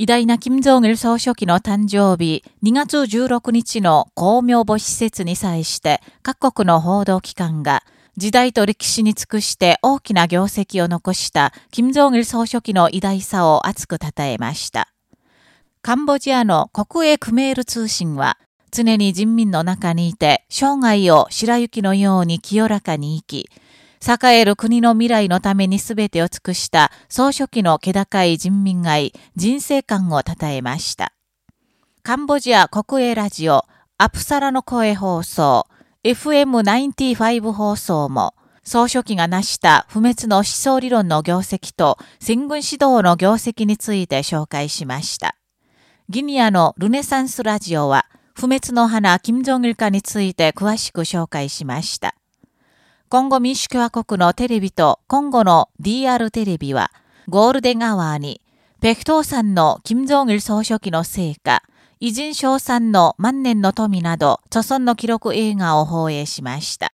偉大な金正日総書記の誕生日2月16日の公明母施設に際して各国の報道機関が時代と歴史に尽くして大きな業績を残した金正日総書記の偉大さを熱く称えました。カンボジアの国営クメール通信は常に人民の中にいて生涯を白雪のように清らかに生き、栄える国の未来のために全てを尽くした総書記の気高い人民愛、人生観を称えました。カンボジア国営ラジオ、アプサラの声放送、FM95 放送も、総書記が成した不滅の思想理論の業績と戦軍指導の業績について紹介しました。ギニアのルネサンスラジオは、不滅の花金正日化について詳しく紹介しました。今後民主共和国のテレビと今後の DR テレビは、ゴールデンアワーに、白頭山の金正日総書記の成果、偉人賞賛の万年の富など、朝鮮の記録映画を放映しました。